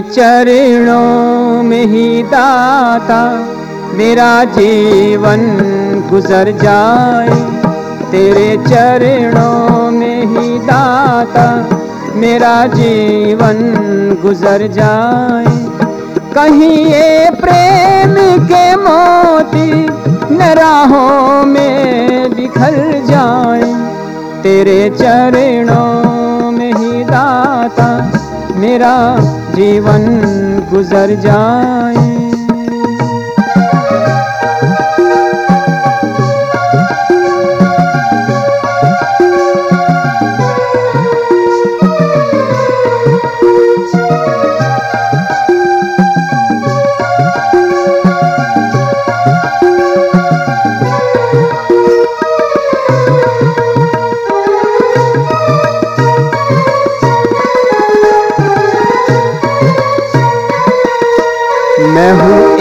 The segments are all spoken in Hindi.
चरणों में ही दाता मेरा जीवन गुजर जाए। तेरे चरणों में ही दाता मेरा जीवन गुजर जाए। कहीं ये प्रेम के मोती न राहों में बिखर जाए। तेरे चरणों में ही दाता मेरा जीवन गुजर जाए।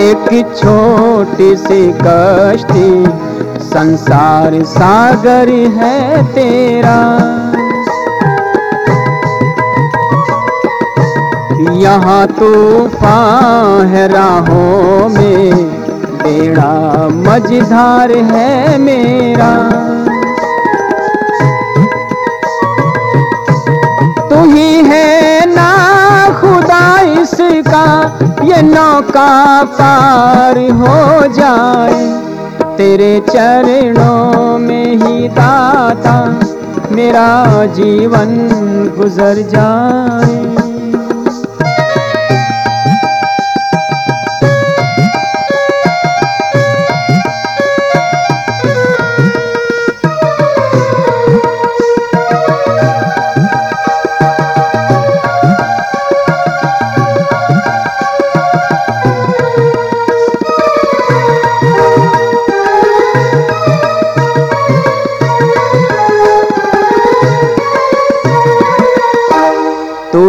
एक छोटी सी कश्ती, संसार सागर है तेरा। यहाँ तूफ़ान है राहों में, बेड़ा मझधार है मेरा। ये नौका पार हो जाए। तेरे चरणों में ही दाता मेरा जीवन गुजर जाए।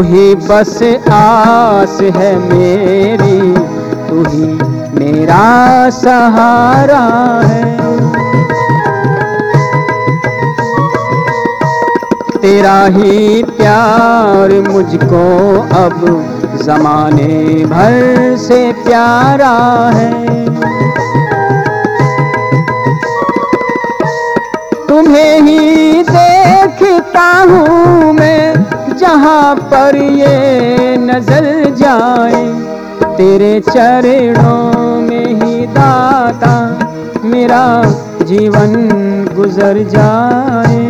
ही बस आस है मेरी। तू ही मेरा सहारा है। तेरा ही प्यार मुझको अब जमाने भर से प्यारा है। तुम्हें ही देखता हूँ जहाँ पर ये नज़र जाए तेरे चरणों में ही दाता मेरा जीवन गुजर जाए।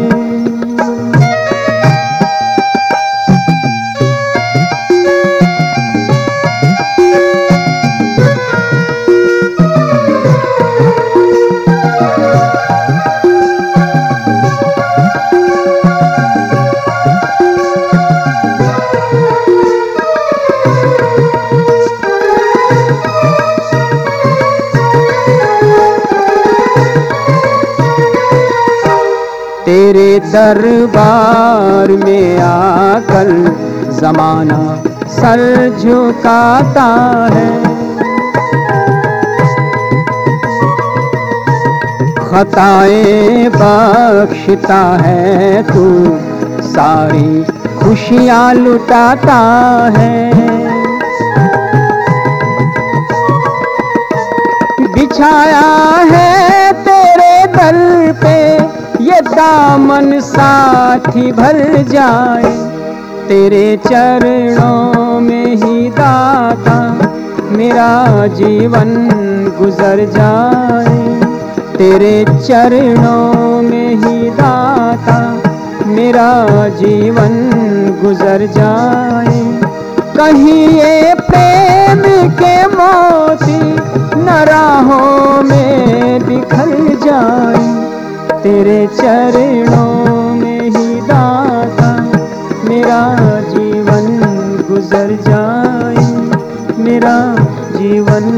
तेरे दरबार में आकर जमाना सर झुकाता है। खताएँ बख्शता है तू, सारी खुशियाँ लुटाता है। बिछाया दामन साथी भर जाए, तेरे चरणों में ही दाता मेरा जीवन गुजर जाए। तेरे चरणों में ही दाता मेरा जीवन गुजर जाए। कहीं ये प्रेम के मोती न में बिखर जाए तेरे चरणों में ही दाता, मेरा जीवन गुजर जाए, मेरा जीवन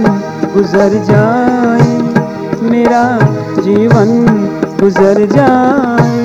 गुजर जाए, मेरा जीवन गुजर जाए।